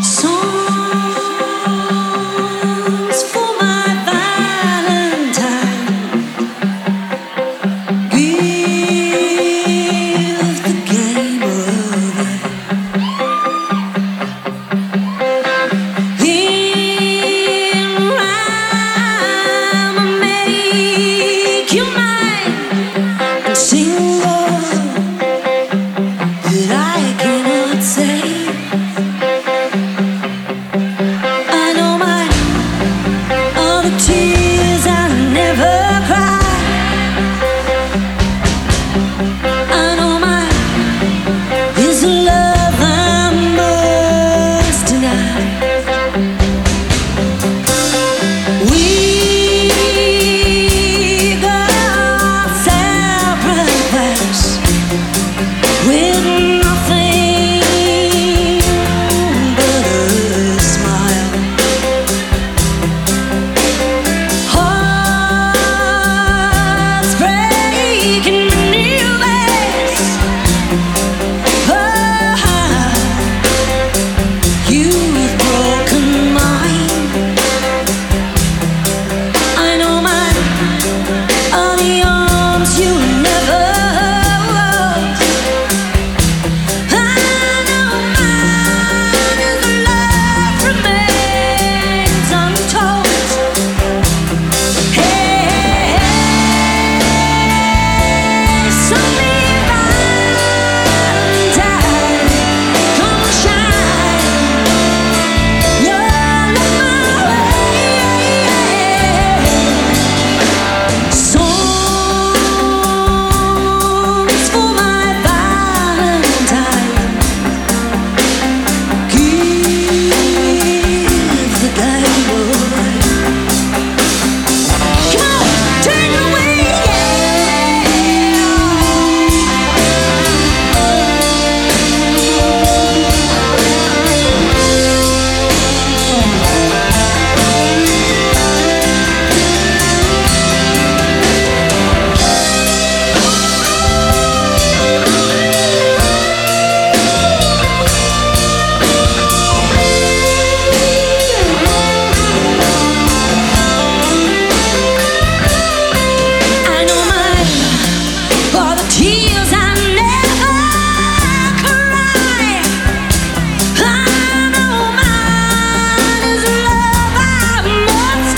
So Thank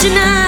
you.